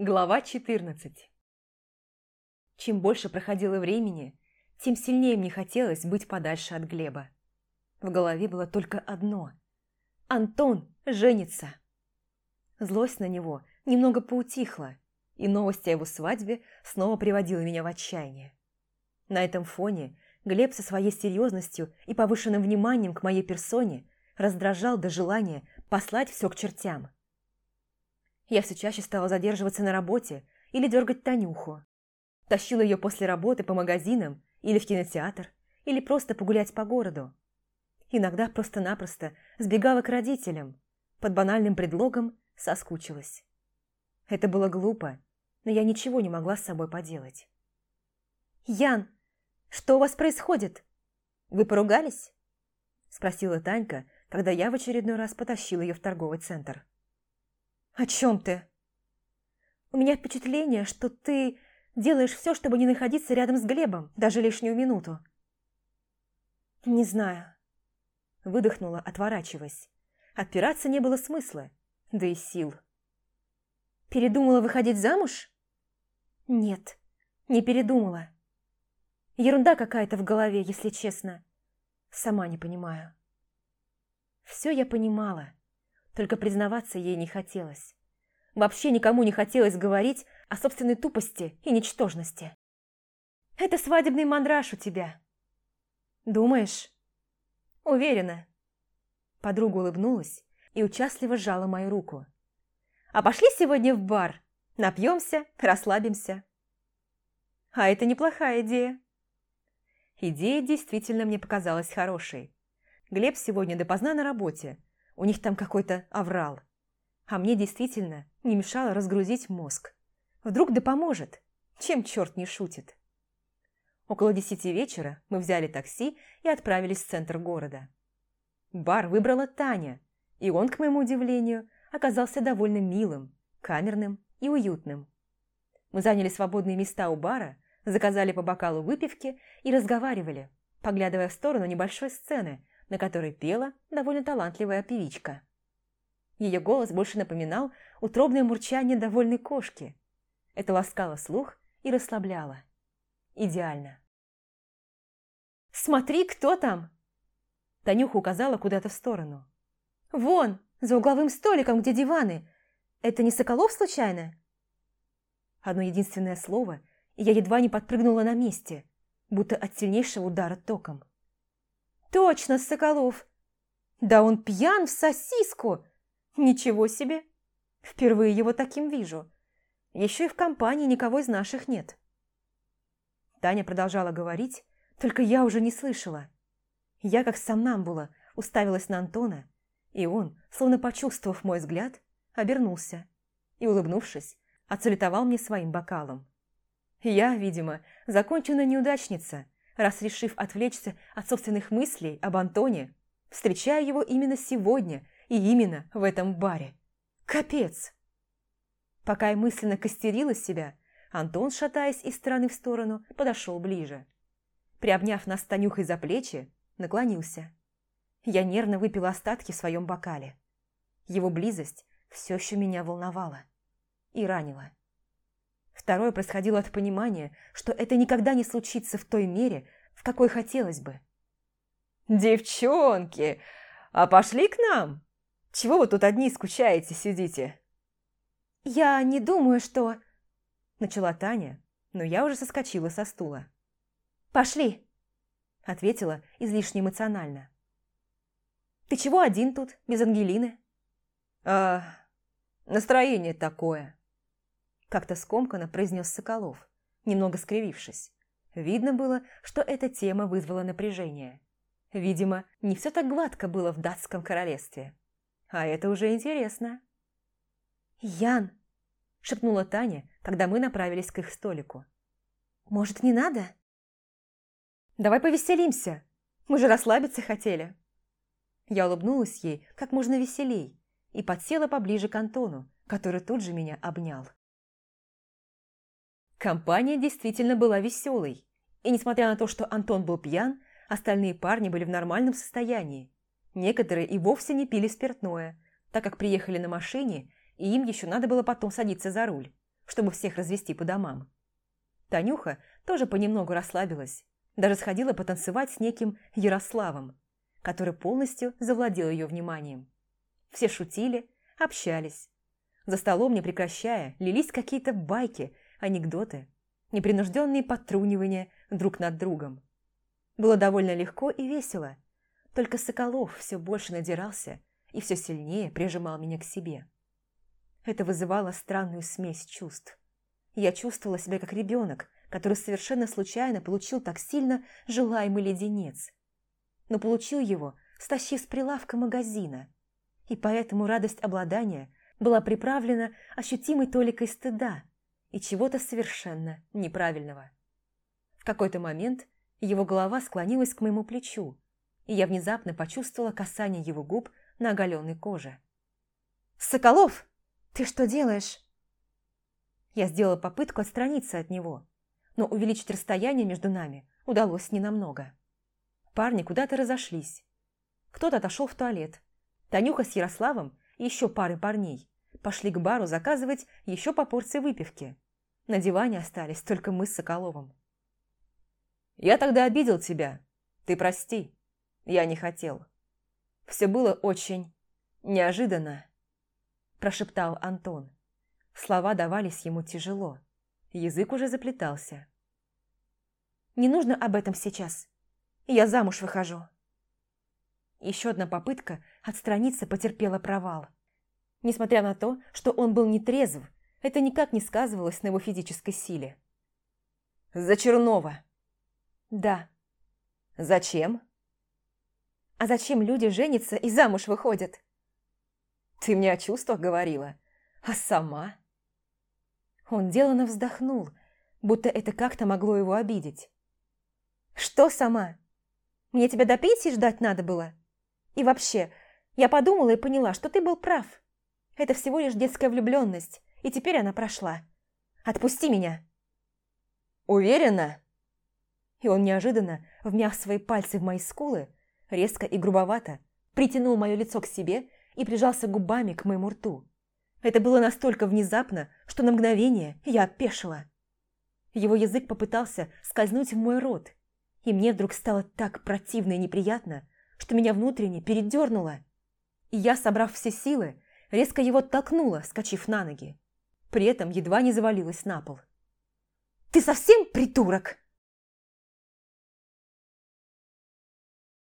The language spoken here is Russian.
Глава 14 Чем больше проходило времени, тем сильнее мне хотелось быть подальше от Глеба. В голове было только одно – Антон женится. Злость на него немного поутихла, и новость о его свадьбе снова приводила меня в отчаяние. На этом фоне Глеб со своей серьезностью и повышенным вниманием к моей персоне раздражал до желания послать все к чертям. Я все чаще стала задерживаться на работе или дергать Танюху. Тащила ее после работы по магазинам или в кинотеатр, или просто погулять по городу. Иногда просто-напросто сбегала к родителям, под банальным предлогом соскучилась. Это было глупо, но я ничего не могла с собой поделать. «Ян, что у вас происходит? Вы поругались?» Спросила Танька, когда я в очередной раз потащила ее в торговый центр. «О чем ты?» «У меня впечатление, что ты делаешь все, чтобы не находиться рядом с Глебом, даже лишнюю минуту». «Не знаю», – выдохнула, отворачиваясь. Отпираться не было смысла, да и сил. «Передумала выходить замуж?» «Нет, не передумала. Ерунда какая-то в голове, если честно. Сама не понимаю». Все я понимала, только признаваться ей не хотелось. Вообще никому не хотелось говорить о собственной тупости и ничтожности. «Это свадебный мандраж у тебя». «Думаешь?» «Уверена». Подруга улыбнулась и участливо сжала мою руку. «А пошли сегодня в бар? Напьемся, расслабимся». «А это неплохая идея». Идея действительно мне показалась хорошей. Глеб сегодня допоздна на работе, у них там какой-то аврал. А мне действительно не мешало разгрузить мозг. Вдруг да поможет, чем черт не шутит. Около десяти вечера мы взяли такси и отправились в центр города. Бар выбрала Таня, и он, к моему удивлению, оказался довольно милым, камерным и уютным. Мы заняли свободные места у бара, заказали по бокалу выпивки и разговаривали, поглядывая в сторону небольшой сцены, на которой пела довольно талантливая певичка. Ее голос больше напоминал утробное мурчание довольной кошки. Это ласкало слух и расслабляло. Идеально. «Смотри, кто там!» Танюха указала куда-то в сторону. «Вон, за угловым столиком, где диваны. Это не Соколов случайно?» Одно единственное слово, и я едва не подпрыгнула на месте, будто от сильнейшего удара током. Точно, Соколов. Да он пьян в сосиску. Ничего себе. Впервые его таким вижу. Еще и в компании никого из наших нет. Таня продолжала говорить, только я уже не слышала. Я, как сомнамбула, уставилась на Антона, и он, словно почувствовав мой взгляд, обернулся и, улыбнувшись, отсалютовал мне своим бокалом. Я, видимо, законченная неудачница – раз решив отвлечься от собственных мыслей об Антоне, встречаю его именно сегодня и именно в этом баре. Капец! Пока я мысленно костерила себя, Антон, шатаясь из стороны в сторону, подошел ближе. Приобняв нас Танюхой за плечи, наклонился. Я нервно выпила остатки в своем бокале. Его близость все еще меня волновала и ранила. Второе происходило от понимания, что это никогда не случится в той мере, в какой хотелось бы. «Девчонки, а пошли к нам? Чего вы тут одни скучаете, сидите?» «Я не думаю, что...» Начала Таня, но я уже соскочила со стула. «Пошли!» Ответила излишне эмоционально. «Ты чего один тут, без Ангелины?» «А, настроение такое», как-то скомканно произнес Соколов, немного скривившись. Видно было, что эта тема вызвала напряжение. Видимо, не все так гладко было в датском королевстве. А это уже интересно. «Ян!» – шепнула Таня, когда мы направились к их столику. «Может, не надо?» «Давай повеселимся. Мы же расслабиться хотели». Я улыбнулась ей как можно веселей и подсела поближе к Антону, который тут же меня обнял. Компания действительно была веселой. И несмотря на то, что Антон был пьян, остальные парни были в нормальном состоянии. Некоторые и вовсе не пили спиртное, так как приехали на машине, и им еще надо было потом садиться за руль, чтобы всех развести по домам. Танюха тоже понемногу расслабилась, даже сходила потанцевать с неким Ярославом, который полностью завладел ее вниманием. Все шутили, общались. За столом, не прекращая, лились какие-то байки, анекдоты, непринужденные подтрунивания друг над другом. Было довольно легко и весело, только Соколов все больше надирался и все сильнее прижимал меня к себе. Это вызывало странную смесь чувств. Я чувствовала себя как ребенок, который совершенно случайно получил так сильно желаемый леденец. Но получил его, стащив с прилавка магазина. И поэтому радость обладания была приправлена ощутимой толикой стыда и чего-то совершенно неправильного. В какой-то момент его голова склонилась к моему плечу, и я внезапно почувствовала касание его губ на оголенной коже. «Соколов, ты что делаешь?» Я сделала попытку отстраниться от него, но увеличить расстояние между нами удалось ненамного. Парни куда-то разошлись. Кто-то отошел в туалет. Танюха с Ярославом и еще пары парней пошли к бару заказывать еще по порции выпивки. На диване остались только мы с Соколовым. «Я тогда обидел тебя. Ты прости. Я не хотел. Все было очень неожиданно», – прошептал Антон. Слова давались ему тяжело. Язык уже заплетался. «Не нужно об этом сейчас. Я замуж выхожу». Еще одна попытка отстраниться потерпела провал. Несмотря на то, что он был нетрезв, это никак не сказывалось на его физической силе. «За Чернова!» «Да». «Зачем?» «А зачем люди женятся и замуж выходят?» «Ты мне о чувствах говорила, а сама?» Он деланно вздохнул, будто это как-то могло его обидеть. «Что сама? Мне тебя до пенсии ждать надо было? И вообще, я подумала и поняла, что ты был прав. Это всего лишь детская влюбленность, и теперь она прошла. Отпусти меня!» «Уверена?» И он неожиданно, вмяв свои пальцы в мои скулы, резко и грубовато, притянул мое лицо к себе и прижался губами к моему рту. Это было настолько внезапно, что на мгновение я опешила. Его язык попытался скользнуть в мой рот, и мне вдруг стало так противно и неприятно, что меня внутренне передернуло. И я, собрав все силы, резко его толкнула, скачив на ноги. При этом едва не завалилась на пол. «Ты совсем придурок?»